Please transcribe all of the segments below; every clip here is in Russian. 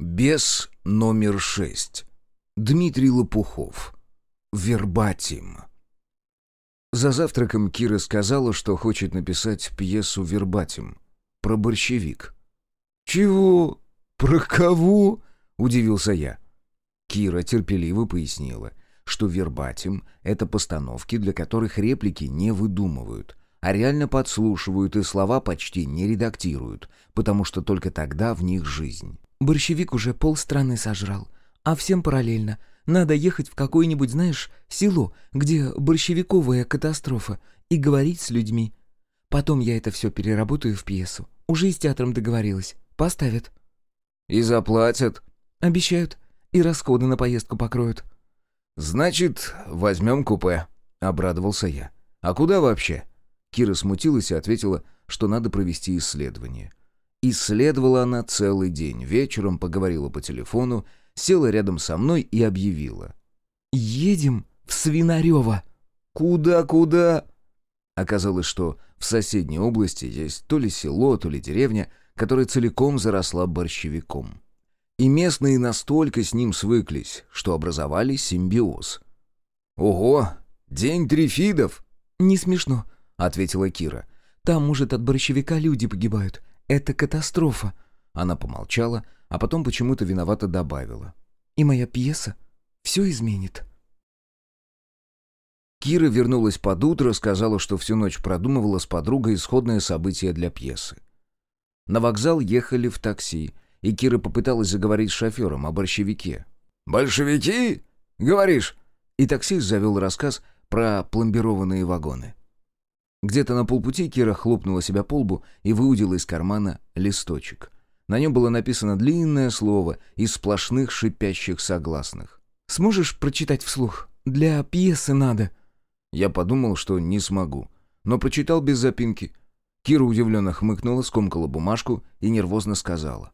Бес номер шесть. Дмитрий Лопухов. Вербатим. За завтраком Кира сказала, что хочет написать пьесу «Вербатим» про борщевик. «Чего? Про кого?» — удивился я. Кира терпеливо пояснила, что «Вербатим» — это постановки, для которых реплики не выдумывают, а реально подслушивают и слова почти не редактируют, потому что только тогда в них жизнь. Борщевик уже полстраны сожрал. А всем параллельно. Надо ехать в какое-нибудь, знаешь, село, где борщевиковая катастрофа, и говорить с людьми. Потом я это все переработаю в пьесу. Уже и с театром договорилась. Поставят. «И заплатят?» Обещают. И расходы на поездку покроют. «Значит, возьмем купе», — обрадовался я. «А куда вообще?» Кира смутилась и ответила, что надо провести исследование. Исследовала она целый день. Вечером поговорила по телефону, села рядом со мной и объявила. «Едем в Свинарево». «Куда-куда?» Оказалось, что в соседней области есть то ли село, то ли деревня, которая целиком заросла борщевиком. И местные настолько с ним свыклись, что образовали симбиоз. «Ого! День трифидов!» «Не смешно», — ответила Кира. «Там, может, от борщевика люди погибают. Это катастрофа». Она помолчала, а потом почему-то виновато добавила. «И моя пьеса все изменит». Кира вернулась под утро, сказала, что всю ночь продумывала с подругой исходное событие для пьесы. На вокзал ехали в такси, и Кира попыталась заговорить с шофером о борщевике. «Большевики? Говоришь?» И таксист завел рассказ про пломбированные вагоны. Где-то на полпути Кира хлопнула себя по лбу и выудила из кармана листочек. На нем было написано длинное слово из сплошных шипящих согласных. «Сможешь прочитать вслух? Для пьесы надо». Я подумал, что не смогу, но прочитал без запинки. Кира удивленно хмыкнула, скомкала бумажку и нервозно сказала.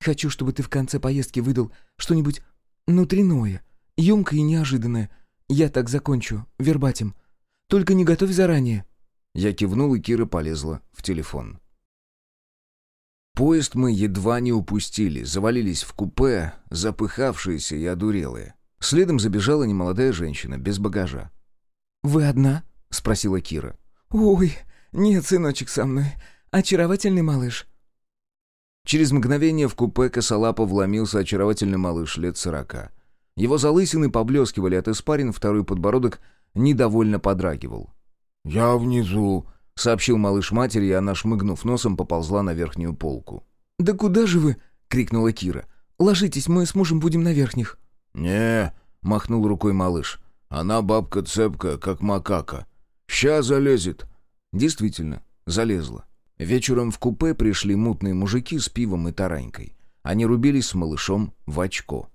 «Хочу, чтобы ты в конце поездки выдал что-нибудь внутреннее, емкое и неожиданное. Я так закончу, вербатим. Только не готовь заранее». Я кивнул, и Кира полезла в телефон. Поезд мы едва не упустили, завалились в купе, запыхавшиеся и одурелые. Следом забежала немолодая женщина, без багажа. «Вы одна?» — спросила Кира. «Ой, нет, сыночек со мной. Очаровательный малыш». Через мгновение в купе косолапо вломился очаровательный малыш лет сорока. Его залысины поблескивали от испарин, второй подбородок недовольно подрагивал. «Я внизу», — сообщил малыш матери, и она, шмыгнув носом, поползла на верхнюю полку. «Да куда же вы?» — крикнула Кира. «Ложитесь, мы с мужем будем на верхних». «Не», — махнул рукой малыш. «Она бабка цепкая, как макака. Ща залезет». Действительно, залезла. Вечером в купе пришли мутные мужики с пивом и таранькой. Они рубились с малышом в очко.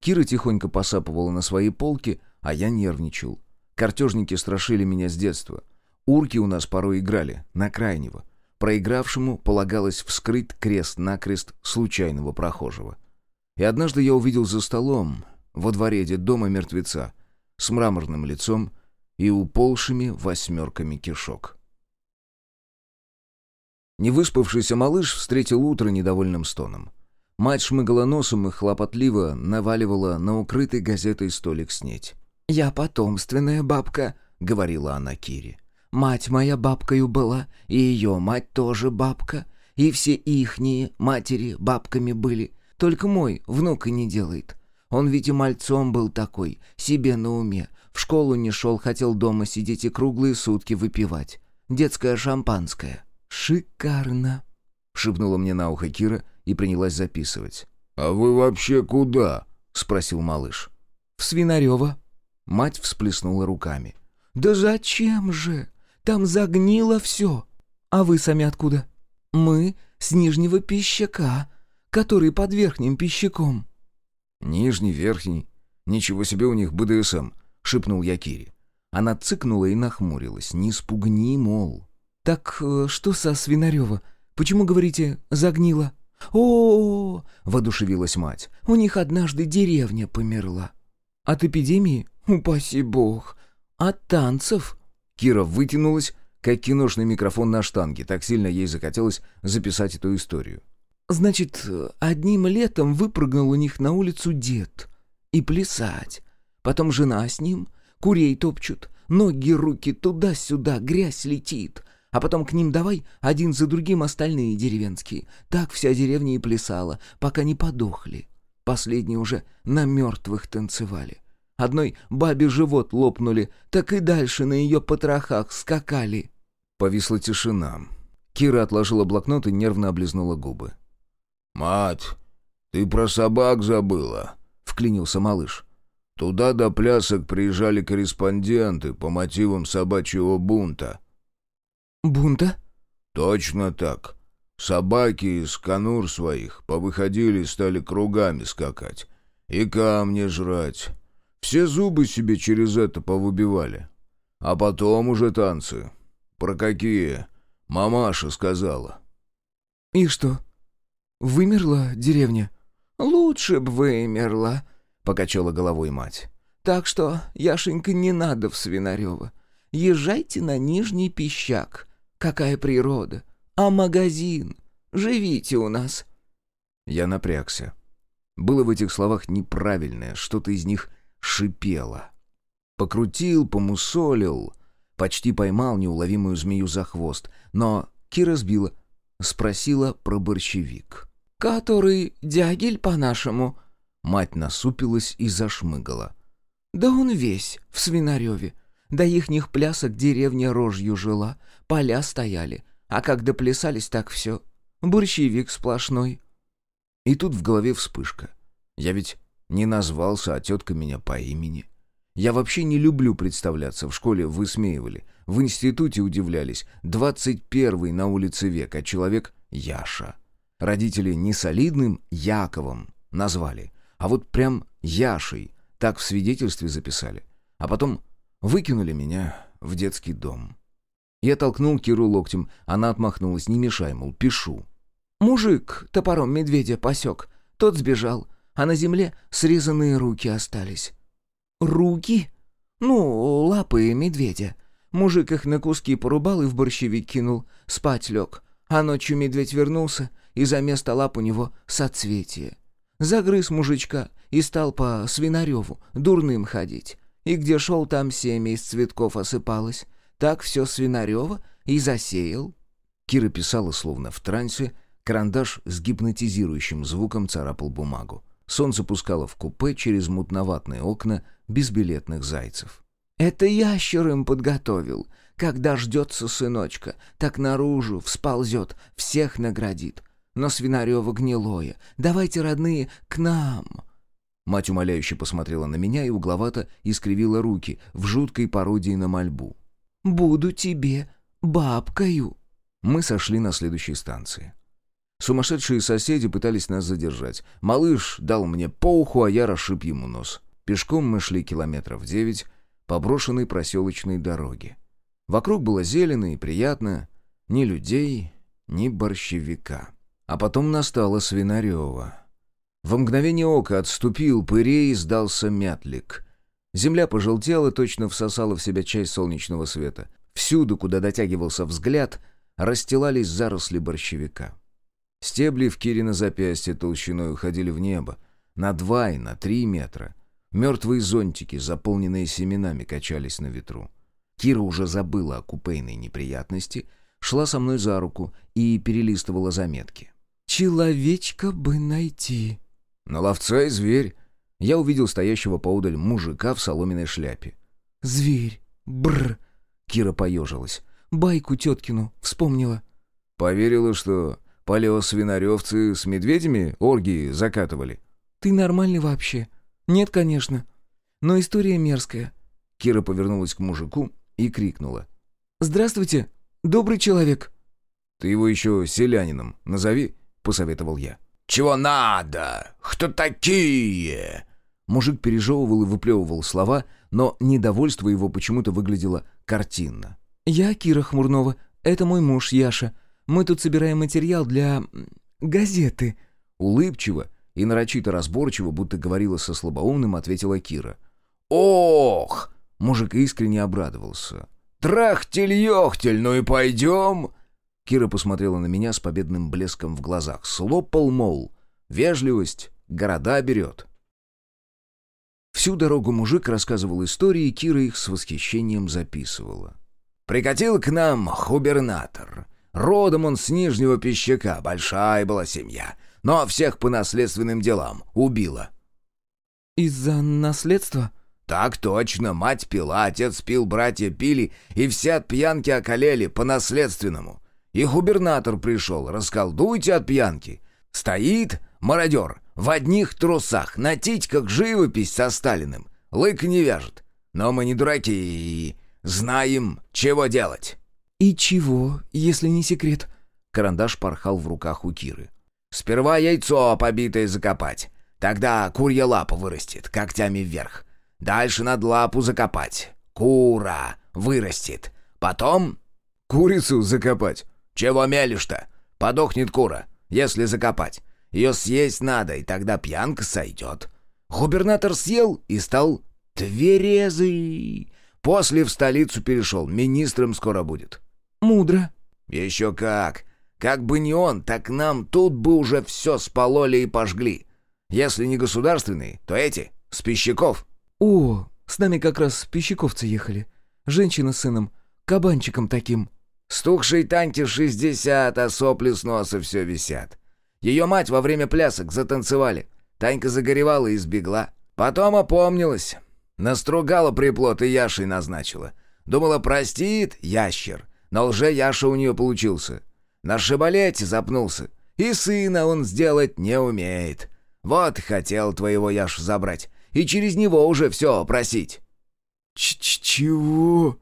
Кира тихонько посапывала на своей полке, а я нервничал. Картежники страшили меня с детства. Урки у нас порой играли, на крайнего. Проигравшему полагалось вскрыть крест-накрест случайного прохожего. И однажды я увидел за столом, во дворе дома мертвеца, с мраморным лицом и уползшими восьмерками кишок. Невыспавшийся малыш встретил утро недовольным стоном. Мать шмыгала носом и хлопотливо наваливала на укрытый газетой столик снеть. «Я потомственная бабка», — говорила она Кире. «Мать моя бабкою была, и ее мать тоже бабка, и все ихние матери бабками были. Только мой внук и не делает. Он ведь и мальцом был такой, себе на уме. В школу не шел, хотел дома сидеть и круглые сутки выпивать. Детское шампанское. Шикарно!» — шепнула мне на ухо Кира и принялась записывать. «А вы вообще куда?» — спросил малыш. «В Свинарево», Мать всплеснула руками. «Да зачем же? Там загнило все. А вы сами откуда?» «Мы с Нижнего Пищака, который под Верхним Пищаком». «Нижний, Верхний. Ничего себе у них БДСМ», — шепнул я Кире. Она цыкнула и нахмурилась. «Не спугни, мол». «Так э, что со Свинарева? Почему, говорите, загнило?» «О-о-о!» — воодушевилась мать. «У них однажды деревня померла». «От эпидемии?» «Упаси бог! От танцев!» Кира вытянулась, как киношный микрофон на штанге. Так сильно ей захотелось записать эту историю. Значит, одним летом выпрыгнул у них на улицу дед. И плясать. Потом жена с ним, курей топчут, ноги, руки туда-сюда, грязь летит. А потом к ним давай один за другим остальные деревенские. Так вся деревня и плясала, пока не подохли. Последние уже на мертвых танцевали. Одной бабе живот лопнули, так и дальше на ее потрохах скакали. Повисла тишина. Кира отложила блокнот и нервно облизнула губы. «Мать, ты про собак забыла», — вклинился малыш. «Туда до плясок приезжали корреспонденты по мотивам собачьего бунта». «Бунта?» «Точно так. Собаки из конур своих повыходили и стали кругами скакать. И камни жрать. Все зубы себе через это повыбивали. А потом уже танцы. Про какие? Мамаша сказала». «И что, вымерла деревня?» «Лучше б вымерла», — покачала головой мать. «Так что, Яшенька, не надо в Свинарева. Езжайте на Нижний Пищак. Какая природа! А магазин? Живите у нас!» Я напрягся. Было в этих словах неправильное, что-то из них шипело. Покрутил, помусолил, почти поймал неуловимую змею за хвост, но Кира сбила, спросила про борщевик. «Который дягель, по-нашему?» Мать насупилась и зашмыгала. «Да он весь в Свинареве. До ихних плясок деревня рожью жила, поля стояли, а как доплясались, так все. Борщевик сплошной». И тут в голове вспышка. Я ведь не назвался, а тетка меня по имени. Я вообще не люблю представляться, в школе высмеивали, в институте удивлялись. Двадцать первый на улице век, а человек Яша. Родители не солидным Яковом назвали, а вот прям Яшей, так в свидетельстве записали. А потом Выкинули меня в детский дом. Я толкнул Киру локтем, она отмахнулась, не мешай, мол, пишу. Мужик топором медведя посек, тот сбежал, а на земле срезанные руки остались. Руки? Ну, лапы медведя. Мужик их на куски порубал и в борщевик кинул, спать лег. А ночью медведь вернулся, и за место лап у него соцветие. Загрыз мужичка и стал по Свинареву дурным ходить. И где шел, там семя из цветков осыпалось. Так все Свинарева и засеял». Кира писала словно в трансе, карандаш с гипнотизирующим звуком царапал бумагу. Солнце пускало в купе через мутноватные окна безбилетных зайцев. «Это ящер им подготовил. Когда ждется сыночка, так наружу всползет, всех наградит. Но Свинарева гнилое. Давайте, родные, к нам. Мать умоляюще посмотрела на меня и угловато искривила руки в жуткой пародии на мольбу. «Буду тебе бабкою». Мы сошли на следующей станции. Сумасшедшие соседи пытались нас задержать. Малыш дал мне по уху, а я расшиб ему нос. Пешком мы шли километров девять по брошенной проселочной дороге. Вокруг было зелено и приятно. Ни людей, ни борщевика. А потом настала Свинарева. В мгновение ока отступил пырей и сдался мятлик. Земля пожелтела, точно всосала в себя часть солнечного света. Всюду, куда дотягивался взгляд, расстилались заросли борщевика. Стебли в Кире на запястье толщиной уходили в небо, на два и на три метра. Мертвые зонтики, заполненные семенами, качались на ветру. Кира уже забыла о купейной неприятности, шла со мной за руку и перелистывала заметки. «Человечка бы найти», на ловца и зверь. Я увидел стоящего поодаль мужика в соломенной шляпе. «Зверь! Бр!» Кира поежилась. «Байку теткину вспомнила». «Поверила, что палеосвинаревцы с медведями оргии закатывали?» «Ты нормальный вообще?» «Нет, конечно. Но история мерзкая». Кира повернулась к мужику и крикнула. «Здравствуйте, добрый человек». «Ты его еще селянином назови», — посоветовал я. «Чего надо? Кто такие?» Мужик пережевывал и выплевывал слова, но недовольство его почему-то выглядело картинно. «Я Кира Хмурнова. Это мой муж Яша. Мы тут собираем материал для... газеты». Улыбчиво и нарочито разборчиво, будто говорила со слабоумным, ответила Кира. «Ох!» Мужик искренне обрадовался. «Трахтель-ёхтель, ну и пойдем!» Кира посмотрела на меня с победным блеском в глазах. Слопал, мол, вежливость города берет. Всю дорогу мужик рассказывал истории, Кира их с восхищением записывала. «Прикатил к нам губернатор. Родом он с Нижнего Пищака, большая была семья, но всех по наследственным делам убила». «Из-за наследства?» «Так точно, мать пила, отец пил, братья пили, и все от пьянки околели по наследственному. И губернатор пришел, расколдуйте от пьянки. Стоит мародер в одних трусах, на как живопись со Сталиным. Лык не вяжет. Но мы не дураки и знаем, чего делать». «И чего, если не секрет?» Карандаш порхал в руках у Киры. «Сперва яйцо побитое закопать. Тогда курья лапа вырастет, когтями вверх. Дальше над лапу закопать. Кура вырастет. Потом курицу закопать. Чего мелешь-то? Подохнет кура, если закопать. Ее съесть надо, и тогда пьянка сойдет. Губернатор съел и стал тверезый. После в столицу перешел, министром скоро будет. Мудро. Еще как. Как бы не он, так нам тут бы уже все спололи и пожгли. Если не государственные, то эти, с пищаков. «О, с нами как раз пищаковцы ехали. Женщина с сыном, кабанчиком таким». «Стухшей Таньке шестьдесят, а сопли с носа все висят. Ее мать во время плясок затанцевали. Танька загоревала и сбегла. Потом опомнилась. Настругала приплод и Яшей назначила. Думала, простит ящер. Но лже-Яша у нее получился. На шибалете запнулся. И сына он сделать не умеет. Вот хотел твоего Яшу забрать и через него уже все просить». Ч -ч «Чего?»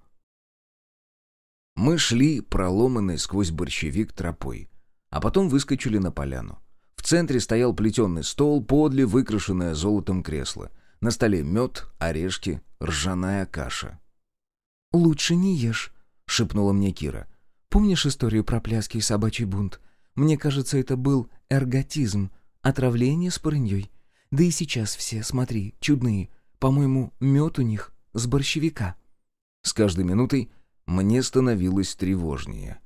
Мы шли, проломанной сквозь борщевик тропой, а потом выскочили на поляну. В центре стоял плетеный стол, подле выкрашенное золотом кресло. На столе мед, орешки, ржаная каша. «Лучше не ешь», — шепнула мне Кира. «Помнишь историю про пляски и собачий бунт? Мне кажется, это был эрготизм, отравление с парыньей. Да и сейчас все, смотри, чудные. По-моему, мед у них с борщевика». С каждой минутой мне становилось тревожнее.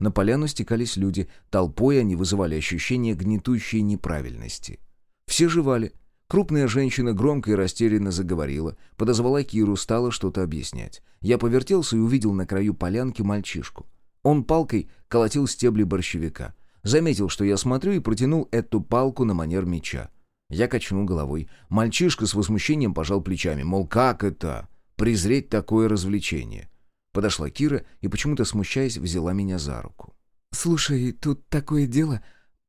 На поляну стекались люди, толпой они вызывали ощущение гнетущей неправильности. Все жевали. Крупная женщина громко и растерянно заговорила, подозвала Киру, стала что-то объяснять. Я повертелся и увидел на краю полянки мальчишку. Он палкой колотил стебли борщевика. Заметил, что я смотрю, и протянул эту палку на манер меча. Я качнул головой. Мальчишка с возмущением пожал плечами, мол, как это? Презреть такое развлечение. Подошла Кира и, почему-то смущаясь, взяла меня за руку. «Слушай, тут такое дело.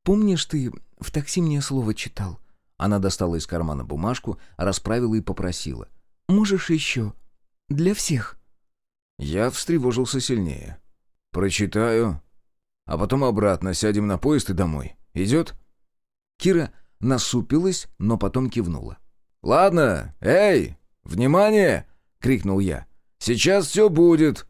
Помнишь, ты в такси мне слово читал?» Она достала из кармана бумажку, расправила и попросила. «Можешь еще? Для всех?» Я встревожился сильнее. «Прочитаю. А потом обратно сядем на поезд и домой. Идет?» Кира насупилась, но потом кивнула. «Ладно, эй, внимание!» — крикнул я. «Сейчас все будет!»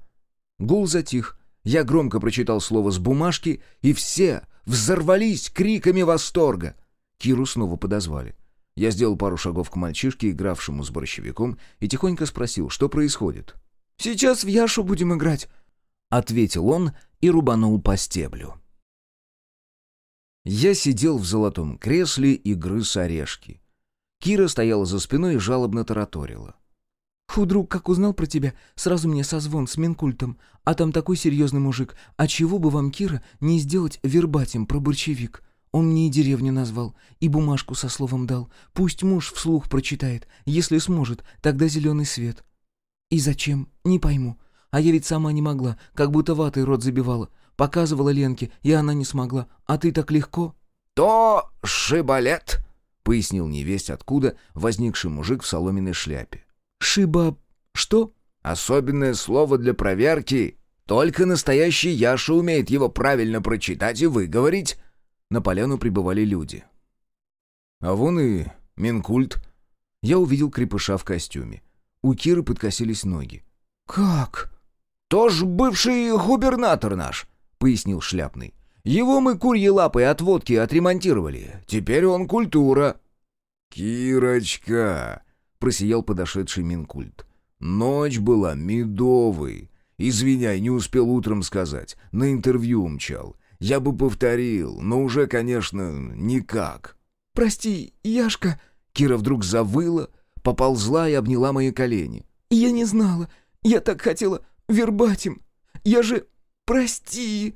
Гул затих. Я громко прочитал слово с бумажки, и все взорвались криками восторга. Киру снова подозвали. Я сделал пару шагов к мальчишке, игравшему с борщевиком, и тихонько спросил, что происходит. «Сейчас в Яшу будем играть», — ответил он и рубанул по стеблю. Я сидел в золотом кресле и грыз орешки. Кира стояла за спиной и жалобно тараторила. «Худрук, как узнал про тебя, сразу мне созвон с Минкультом, а там такой серьезный мужик. А чего бы вам, Кира, не сделать вербатим про борчевик? Он мне и деревню назвал, и бумажку со словом дал. Пусть муж вслух прочитает. Если сможет, тогда зеленый свет. И зачем? Не пойму. А я ведь сама не могла, как будто ватой рот забивала. Показывала Ленке, и она не смогла. А ты так легко». «То шибалет», — пояснил невесть откуда возникший мужик в соломенной шляпе. «Шиба... что?» «Особенное слово для проверки. Только настоящий Яша умеет его правильно прочитать и выговорить». На поляну прибывали люди. А вон и Минкульт. Я увидел крепыша в костюме. У Киры подкосились ноги. «Как?» «Тоже бывший губернатор наш. — пояснил Шляпный. «Его мы курьи лапой от водки отремонтировали. Теперь он культура». «Кирочка!» — просиял подошедший Минкульт. «Ночь была медовой. Извиняй, не успел утром сказать. На интервью умчал. Я бы повторил, но уже, конечно, никак». «Прости, Яшка...» Кира вдруг завыла, поползла и обняла мои колени. «Я не знала. Я так хотела вербатим. Я же... Прости!»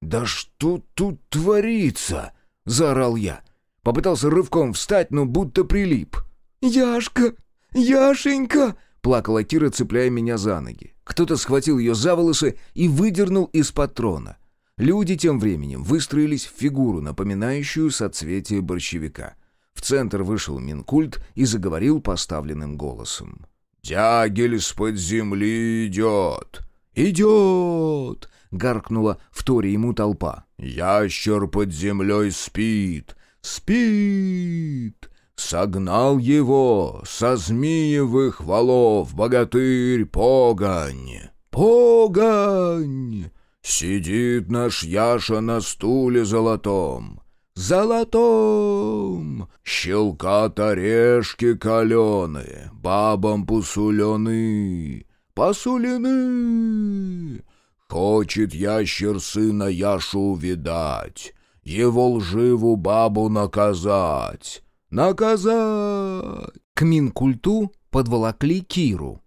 «Да что тут творится?» — заорал я. Попытался рывком встать, но будто прилип. «Яшка! Яшенька!» — плакала Кира, цепляя меня за ноги. Кто-то схватил ее за волосы и выдернул из патрона. Люди тем временем выстроились в фигуру, напоминающую соцветие борщевика. В центр вышел Минкульт и заговорил поставленным голосом. «Дягель с-под земли идет!» «Идет!» — гаркнула в торе ему толпа. «Ящер под землей спит! Спит! Согнал его со змеевых валов богатырь Погонь! Погонь! Сидит наш Яша на стуле золотом!» золотом. Щелкат орешки каленые, бабам посулены, посулены. Хочет ящер сына Яшу увидать, его лживу бабу наказать. Наказать! К Минкульту подволокли Киру.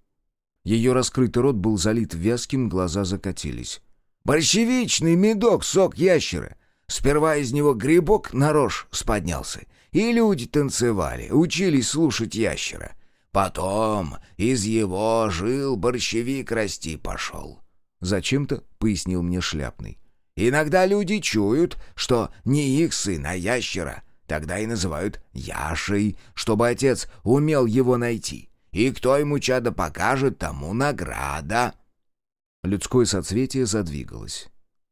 Ее раскрытый рот был залит вязким, глаза закатились. «Борщевичный медок, сок ящера! Сперва из него грибок на рожь споднялся, и люди танцевали, учились слушать ящера. Потом из его жил борщевик расти пошел. Зачем-то пояснил мне шляпный. Иногда люди чуют, что не их сын, а ящера. Тогда и называют Яшей, чтобы отец умел его найти. И кто ему чадо покажет, тому награда. Людское соцветие задвигалось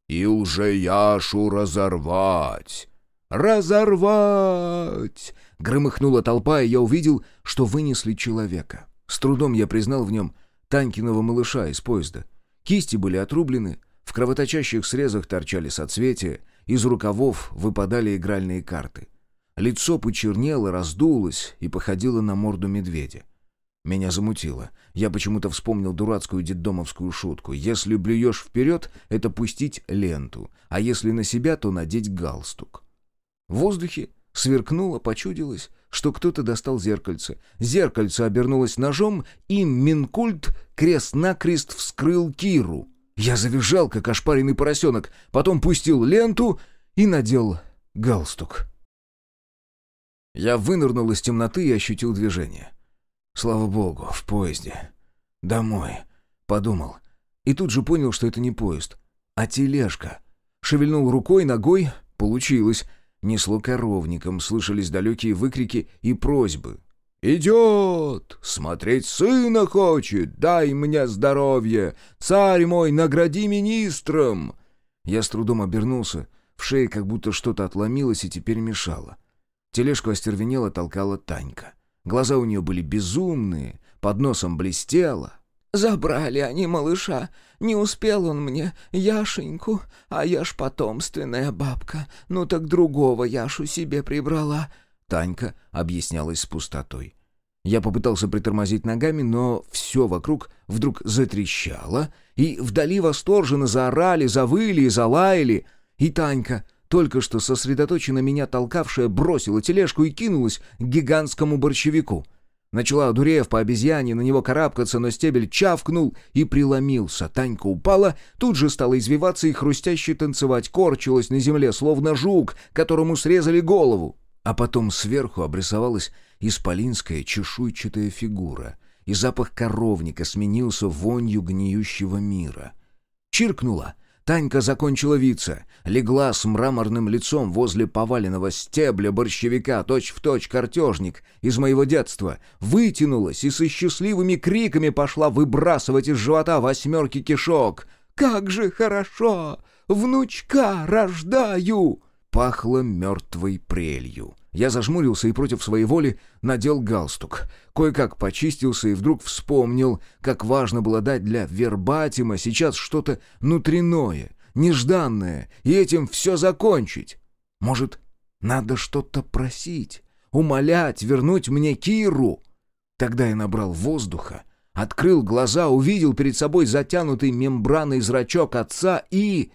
и лже-Яшу разорвать! Разорвать!» Громыхнула толпа, и я увидел, что вынесли человека. С трудом я признал в нем Танькиного малыша из поезда. Кисти были отрублены, в кровоточащих срезах торчали соцветия, из рукавов выпадали игральные карты. Лицо почернело, раздулось и походило на морду медведя. Меня замутило. Я почему-то вспомнил дурацкую детдомовскую шутку. Если блюешь вперед, это пустить ленту, а если на себя, то надеть галстук. В воздухе сверкнуло, почудилось, что кто-то достал зеркальце. Зеркальце обернулось ножом, и Минкульт крест-накрест вскрыл Киру. Я завизжал, как ошпаренный поросенок, потом пустил ленту и надел галстук. Я вынырнул из темноты и ощутил движение. Слава богу, в поезде. Домой. Подумал. И тут же понял, что это не поезд, а тележка. Шевельнул рукой, ногой. Получилось. Несло коровником, слышались далекие выкрики и просьбы. «Идет! Смотреть сына хочет! Дай мне здоровье! Царь мой, награди министром!» Я с трудом обернулся. В шее как будто что-то отломилось и теперь мешало. Тележку остервенело толкала Танька. Глаза у нее были безумные, под носом блестело. «Забрали они малыша. Не успел он мне, Яшеньку, а я ж потомственная бабка. Ну так другого Яшу себе прибрала». Танька объяснялась с пустотой. Я попытался притормозить ногами, но все вокруг вдруг затрещало, и вдали восторженно заорали, завыли и залаяли. И Танька только что сосредоточенно меня толкавшая бросила тележку и кинулась к гигантскому борщевику. Начала, одурев по обезьяне, на него карабкаться, но стебель чавкнул и преломился. Танька упала, тут же стала извиваться и хрустяще танцевать, корчилась на земле, словно жук, которому срезали голову. А потом сверху обрисовалась исполинская чешуйчатая фигура, и запах коровника сменился вонью гниющего мира. Чиркнула — Танька закончила виться, легла с мраморным лицом возле поваленного стебля борщевика, точь-в-точь картежник из моего детства, вытянулась и со счастливыми криками пошла выбрасывать из живота восьмерки кишок. «Как же хорошо! Внучка рождаю!» Пахло мертвой прелью. Я зажмурился и против своей воли надел галстук. Кое-как почистился и вдруг вспомнил, как важно было дать для вербатима сейчас что-то внутреннее, нежданное, и этим все закончить. Может, надо что-то просить, умолять, вернуть мне Киру? Тогда я набрал воздуха, открыл глаза, увидел перед собой затянутый мембраной зрачок отца и...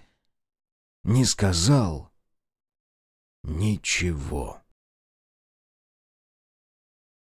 не сказал ничего.